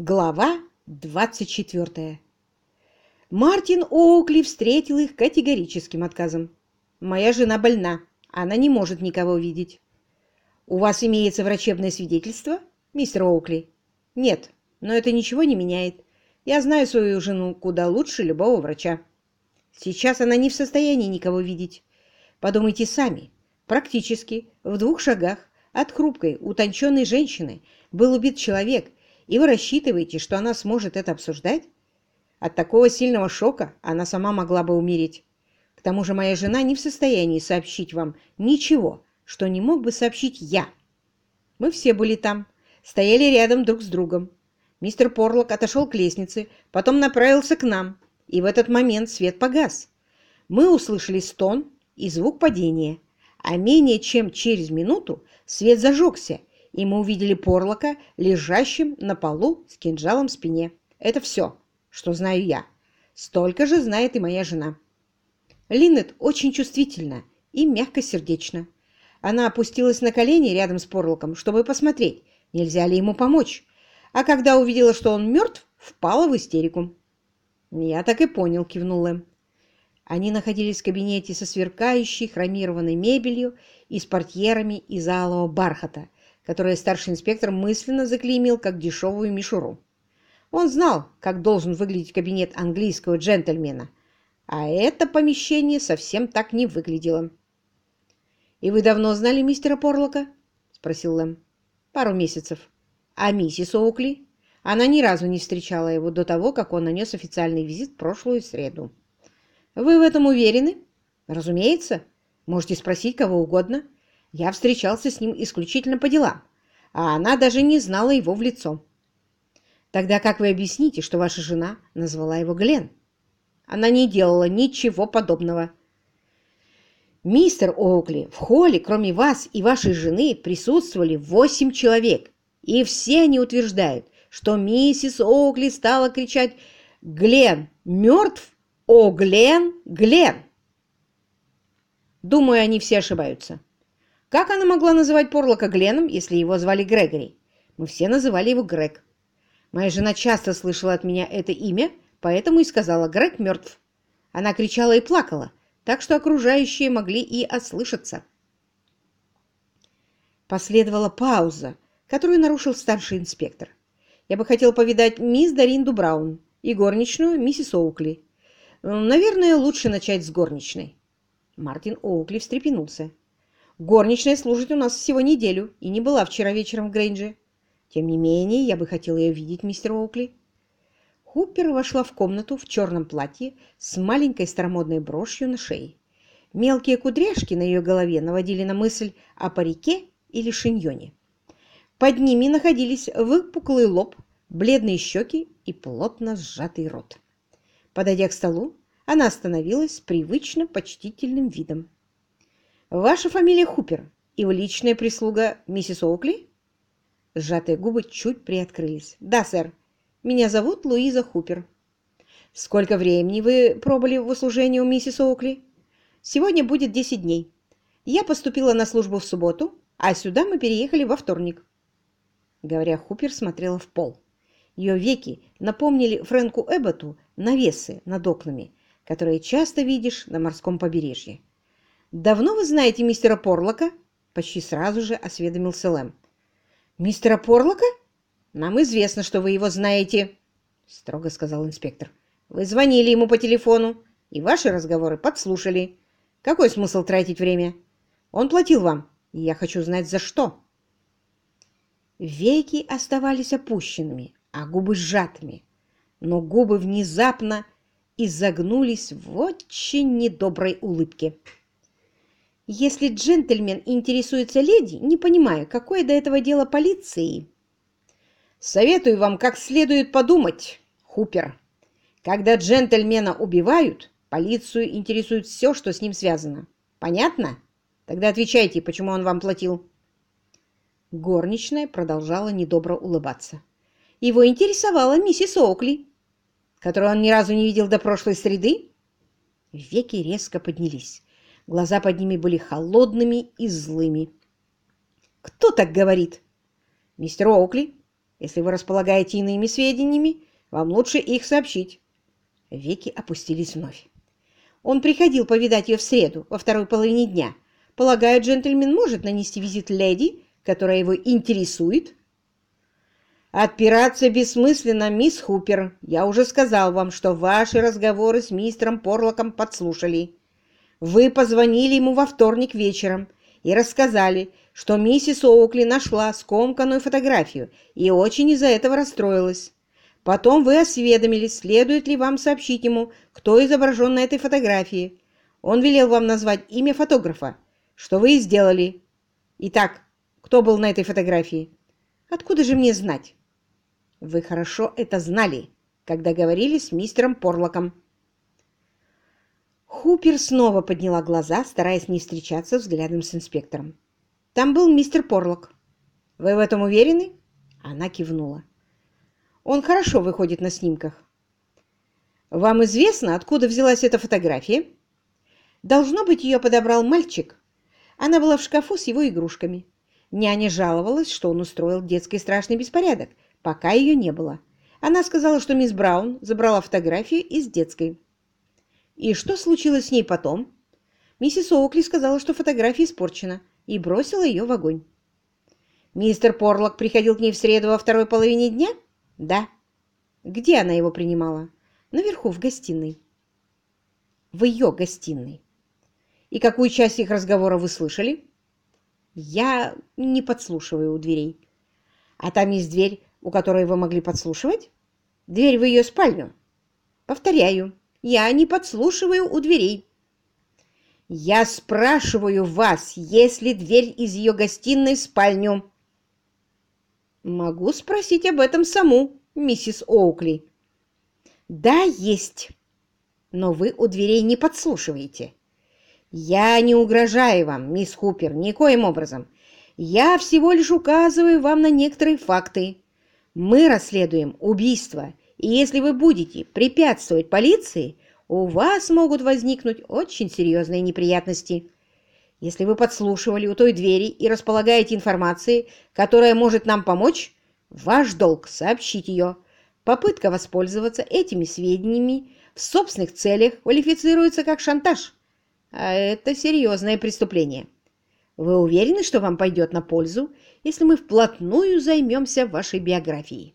Глава 24. Мартин Оукли встретил их категорическим отказом. «Моя жена больна. Она не может никого видеть». «У вас имеется врачебное свидетельство, мистер Оукли?» «Нет, но это ничего не меняет. Я знаю свою жену куда лучше любого врача. Сейчас она не в состоянии никого видеть. Подумайте сами. Практически в двух шагах от хрупкой, утонченной женщины был убит человек, и вы рассчитываете, что она сможет это обсуждать? От такого сильного шока она сама могла бы умереть. К тому же моя жена не в состоянии сообщить вам ничего, что не мог бы сообщить я. Мы все были там, стояли рядом друг с другом. Мистер Порлок отошел к лестнице, потом направился к нам, и в этот момент свет погас. Мы услышали стон и звук падения, а менее чем через минуту свет зажегся, и мы увидели Порлока, лежащим на полу с кинжалом в спине. Это все, что знаю я. Столько же знает и моя жена. Линнет очень чувствительна и мягкосердечна. Она опустилась на колени рядом с Порлоком, чтобы посмотреть, нельзя ли ему помочь. А когда увидела, что он мертв, впала в истерику. «Я так и понял», — кивнул Эм. Они находились в кабинете со сверкающей хромированной мебелью и с портьерами из алого бархата, которое старший инспектор мысленно заклеймил как дешевую мишуру. Он знал, как должен выглядеть кабинет английского джентльмена, а это помещение совсем так не выглядело. «И вы давно знали мистера Порлока?» — спросил Лэм. «Пару месяцев. А миссис Оукли?» Она ни разу не встречала его до того, как он нанес официальный визит в прошлую среду. «Вы в этом уверены?» «Разумеется. Можете спросить кого угодно. Я встречался с ним исключительно по делам, а она даже не знала его в лицо. Тогда как вы объясните, что ваша жена назвала его Глен? Она не делала ничего подобного. Мистер Оукли, в холле, кроме вас и вашей жены, присутствовали восемь человек, и все они утверждают, что миссис Оукли стала кричать «Глен мертв? О, Глен, Глен!» Думаю, они все ошибаются. Как она могла называть Порлока Гленом, если его звали Грегори? Мы все называли его Грег. Моя жена часто слышала от меня это имя, поэтому и сказала «Грег мертв». Она кричала и плакала, так что окружающие могли и ослышаться. Последовала пауза, которую нарушил старший инспектор. Я бы хотел повидать мисс Даринду Браун и горничную миссис Оукли. Наверное, лучше начать с горничной. Мартин Оукли встрепенулся. Горничная служит у нас всего неделю и не была вчера вечером в Грейнже. Тем не менее, я бы хотела ее видеть, мистер Оукли. Хуппер вошла в комнату в черном платье с маленькой старомодной брошью на шее. Мелкие кудряшки на ее голове наводили на мысль о парике или шиньоне. Под ними находились выпуклый лоб, бледные щеки и плотно сжатый рот. Подойдя к столу, она остановилась с привычно почтительным видом. «Ваша фамилия Хупер, и вы личная прислуга миссис Оукли?» Сжатые губы чуть приоткрылись. «Да, сэр. Меня зовут Луиза Хупер». «Сколько времени вы пробыли в услужении у миссис Оукли?» «Сегодня будет 10 дней. Я поступила на службу в субботу, а сюда мы переехали во вторник». Говоря, Хупер смотрела в пол. Ее веки напомнили Фрэнку Эбботу навесы над окнами, которые часто видишь на морском побережье. «Давно вы знаете мистера Порлока?» Почти сразу же осведомился Лэм. «Мистера Порлока? Нам известно, что вы его знаете», — строго сказал инспектор. «Вы звонили ему по телефону, и ваши разговоры подслушали. Какой смысл тратить время? Он платил вам, и я хочу знать, за что». Веки оставались опущенными, а губы сжатыми, но губы внезапно изогнулись в очень недоброй улыбке. Если джентльмен интересуется леди, не понимаю, какое до этого дело полиции. Советую вам как следует подумать, Хупер. Когда джентльмена убивают, полицию интересует все, что с ним связано. Понятно? Тогда отвечайте, почему он вам платил. Горничная продолжала недобро улыбаться. Его интересовала миссис Окли, которую он ни разу не видел до прошлой среды. Веки резко поднялись. Глаза под ними были холодными и злыми. «Кто так говорит?» «Мистер Оукли. Если вы располагаете иными сведениями, вам лучше их сообщить. Веки опустились вновь. Он приходил повидать ее в среду, во второй половине дня. Полагаю, джентльмен может нанести визит леди, которая его интересует? Отпираться бессмысленно, мисс Хупер. Я уже сказал вам, что ваши разговоры с мистером Порлоком подслушали. Вы позвонили ему во вторник вечером и рассказали, что миссис Оукли нашла скомканную фотографию и очень из-за этого расстроилась. Потом вы осведомились, следует ли вам сообщить ему, кто изображен на этой фотографии. Он велел вам назвать имя фотографа, что вы и сделали. Итак, кто был на этой фотографии? Откуда же мне знать? Вы хорошо это знали, когда говорили с мистером Порлоком. Хупер снова подняла глаза, стараясь не встречаться взглядом с инспектором. «Там был мистер Порлок. Вы в этом уверены?» Она кивнула. «Он хорошо выходит на снимках». «Вам известно, откуда взялась эта фотография?» «Должно быть, ее подобрал мальчик. Она была в шкафу с его игрушками. Няня жаловалась, что он устроил детский страшный беспорядок, пока ее не было. Она сказала, что мисс Браун забрала фотографию из детской». И что случилось с ней потом? Миссис Оукли сказала, что фотография испорчена, и бросила ее в огонь. Мистер Порлок приходил к ней в среду во второй половине дня? Да. Где она его принимала? Наверху, в гостиной. В ее гостиной. И какую часть их разговора вы слышали? Я не подслушиваю у дверей. А там есть дверь, у которой вы могли подслушивать? Дверь в ее спальню. Повторяю, я не подслушиваю у дверей. Я спрашиваю вас, есть ли дверь из ее гостиной в спальню? Могу спросить об этом саму, миссис Оукли. Да, есть. Но вы у дверей не подслушиваете. Я не угрожаю вам, мисс Хупер, никоим образом. Я всего лишь указываю вам на некоторые факты. Мы расследуем убийство и если вы будете препятствовать полиции, у вас могут возникнуть очень серьезные неприятности. Если вы подслушивали у той двери и располагаете информацией, которая может нам помочь, ваш долг сообщить ее. Попытка воспользоваться этими сведениями в собственных целях квалифицируется как шантаж. А это серьезное преступление. Вы уверены, что вам пойдет на пользу, если мы вплотную займемся вашей биографией?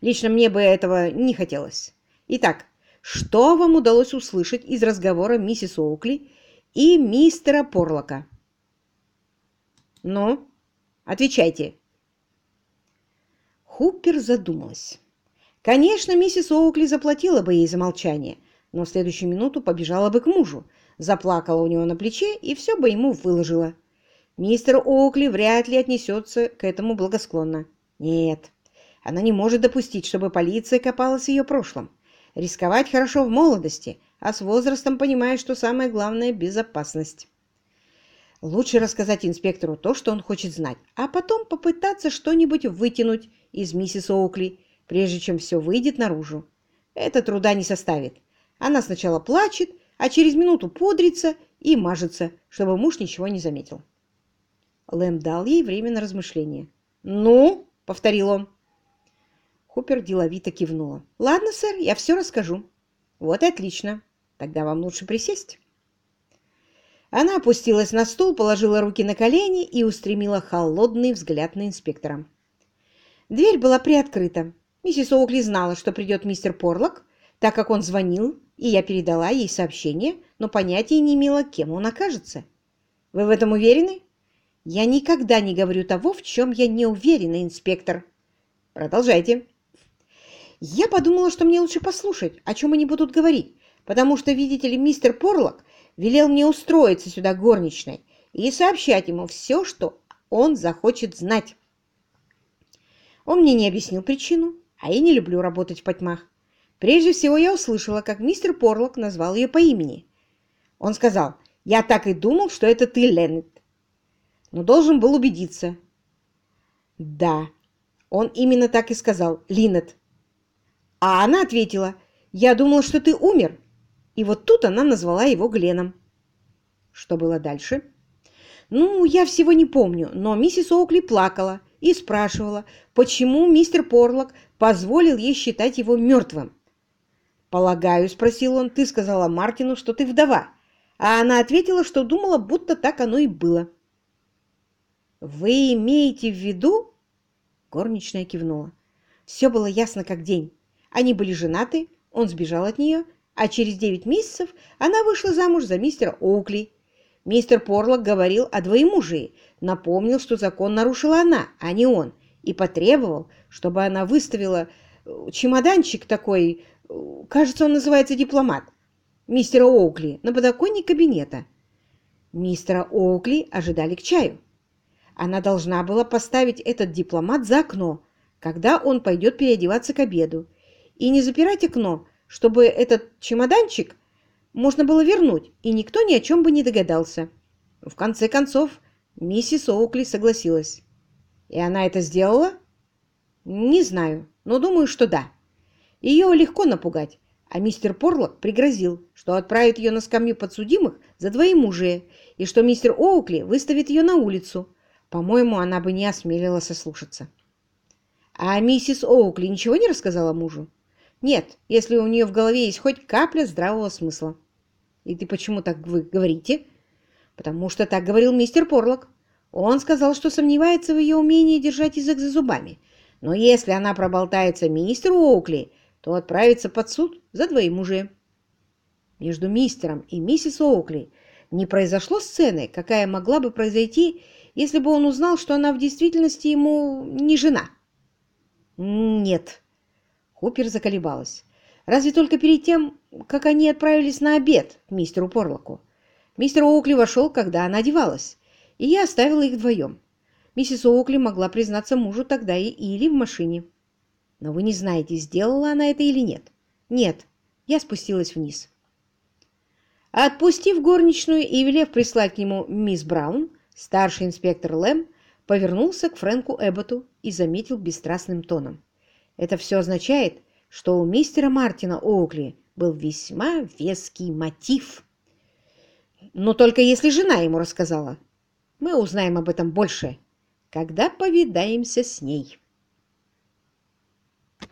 Лично мне бы этого не хотелось. Итак, что вам удалось услышать из разговора миссис Оукли и мистера Порлока? Ну, отвечайте. Хуппер задумалась. Конечно, миссис Оукли заплатила бы ей за молчание, но в следующую минуту побежала бы к мужу, заплакала у него на плече и все бы ему выложила. Мистер Оукли вряд ли отнесется к этому благосклонно. Нет, она не может допустить, чтобы полиция копалась в ее прошлом. Рисковать хорошо в молодости, а с возрастом понимает, что самое главное – безопасность. Лучше рассказать инспектору то, что он хочет знать, а потом попытаться что-нибудь вытянуть из миссис Оукли, прежде чем все выйдет наружу. Это труда не составит. Она сначала плачет, а через минуту пудрится и мажется, чтобы муж ничего не заметил. Лэм дал ей время на размышление. «Ну?» — повторил он. Купер деловито кивнула. «Ладно, сэр, я все расскажу». «Вот и отлично. Тогда вам лучше присесть». Она опустилась на стул, положила руки на колени и устремила холодный взгляд на инспектора. Дверь была приоткрыта. Миссис Оукли знала, что придет мистер Порлок, так как он звонил, и я передала ей сообщение, но понятия не имела, кем он окажется. Вы в этом уверены? Я никогда не говорю того, в чем я не уверена, инспектор. Продолжайте. Я подумала, что мне лучше послушать, о чем они будут говорить, потому что, видите ли, мистер Порлок велел мне устроиться сюда горничной и сообщать ему все, что он захочет знать. Он мне не объяснил причину, а я не люблю работать в потьмах. Прежде всего я услышала, как мистер Порлок назвал ее по имени. Он сказал, «Я так и думал, что это ты, Леннет». Но должен был убедиться. Да, он именно так и сказал, Линнет. А она ответила, «Я думала, что ты умер». И вот тут она назвала его Гленом. Что было дальше? Ну, я всего не помню, но миссис Оукли плакала и спрашивала, почему мистер Порлок позволил ей считать его мертвым. «Полагаю», — спросил он, — «ты сказала Мартину, что ты вдова». А она ответила, что думала, будто так оно и было. «Вы имеете в виду?» Горничная кивнула. Все было ясно как день. Они были женаты, он сбежал от нее, а через девять месяцев она вышла замуж за мистера Оукли. Мистер Порлок говорил о двоемужии, напомнил, что закон нарушила она, а не он, и потребовал, чтобы она выставила э, чемоданчик такой, э, кажется, он называется дипломат, мистера Оукли на подоконник кабинета. Мистера Оукли ожидали к чаю. Она должна была поставить этот дипломат за окно, когда он пойдет переодеваться к обеду, и не запирать окно, чтобы этот чемоданчик можно было вернуть, и никто ни о чем бы не догадался. В конце концов, миссис Оукли согласилась. И она это сделала? Не знаю, но думаю, что да. Ее легко напугать, а мистер Порлок пригрозил, что отправит ее на скамью подсудимых за двоемужие, и что мистер Оукли выставит ее на улицу. По-моему, она бы не осмелилась ослушаться. А миссис Оукли ничего не рассказала мужу? Нет, если у нее в голове есть хоть капля здравого смысла. И ты почему так вы говорите? Потому что так говорил мистер Порлок. Он сказал, что сомневается в ее умении держать язык за зубами. Но если она проболтается мистеру Оукли, то отправится под суд за двоемужие. Между мистером и миссис Оукли не произошло сцены, какая могла бы произойти, если бы он узнал, что она в действительности ему не жена. Нет, Хупер заколебалась. Разве только перед тем, как они отправились на обед к мистеру Порлоку. Мистер Оукли вошел, когда она одевалась, и я оставила их вдвоем. Миссис Оукли могла признаться мужу тогда и или в машине. Но вы не знаете, сделала она это или нет. Нет, я спустилась вниз. Отпустив горничную и велев прислать к нему мисс Браун, старший инспектор Лэм повернулся к Фрэнку Эбботу и заметил бесстрастным тоном. Это все означает, что у мистера Мартина Оукли был весьма веский мотив. Но только если жена ему рассказала. Мы узнаем об этом больше, когда повидаемся с ней.